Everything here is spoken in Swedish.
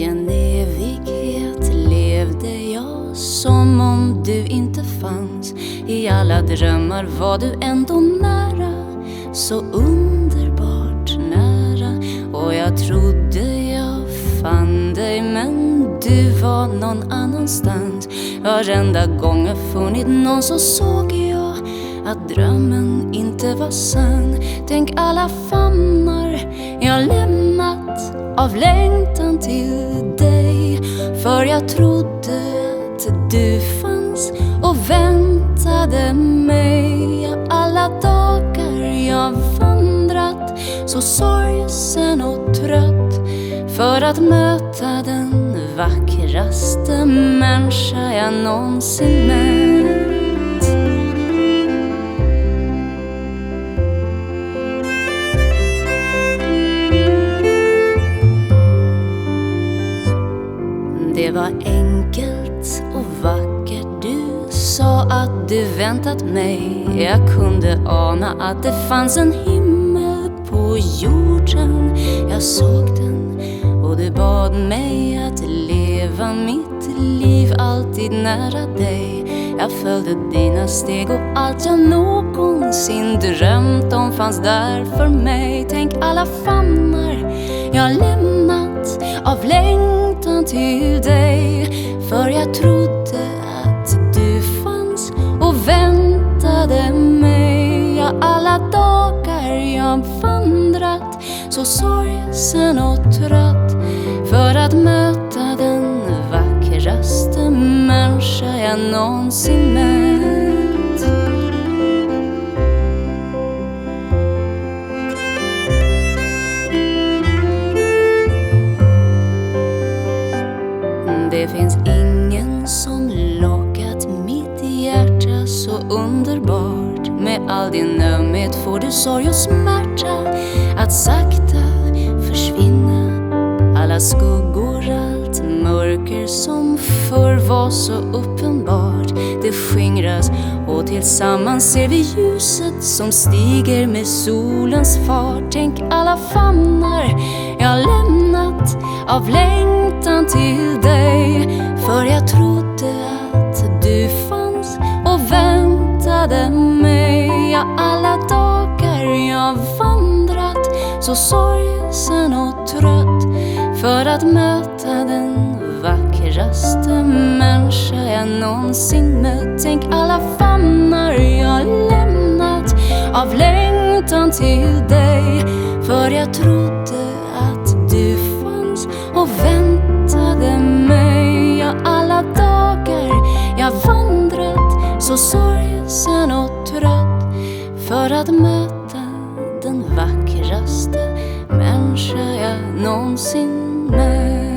I en evighet levde jag som om du inte fanns. I alla drömmar var du ändå nära, så underbart nära. Och jag trodde jag fann dig men du var någon annanstans. Varenda gång jag funnit någon så såg jag att drömmen inte var sann. Tänk alla famnar jag lämnade av längtan till dig. För jag trodde att du fanns och väntade mig. Alla dagar jag vandrat så sorgsen och trött. För att möta den vackraste människa jag någonsin mött. Det var enkelt och vackert. Du sa att du väntat mig. Jag kunde ana att det fanns en himmel på jorden. Jag såg den och du bad mig att leva mitt liv alltid nära dig. Jag följde dina steg och allt jag någonsin drömt om fanns där för mig. Tänk alla famnar jag lämnat av längtan till dig. För jag trodde att du fanns och väntade mig. Ja, alla dagar jag vandrat så sorgsen och trött. För att möta den vackraste människa jag någonsin mött. Får du sorg och smärta att sakta försvinna. Alla skuggor, allt mörker som förr var så uppenbart Det skingras och tillsammans ser vi ljuset som stiger med solens fart. Tänk alla famnar jag lämnat av längtan till dig För jag trodde att du fanns och väntade mig. Ja, alla jag vandrat så sorgsen och trött För att möta den vackraste människa jag någonsin mött. Tänk alla famnar jag lämnat av längtan till dig För jag trodde att du fanns och väntade mig. Ja, alla dagar jag vandrat så sorgsen och trött För att möta den vackraste människa jag någonsin mött.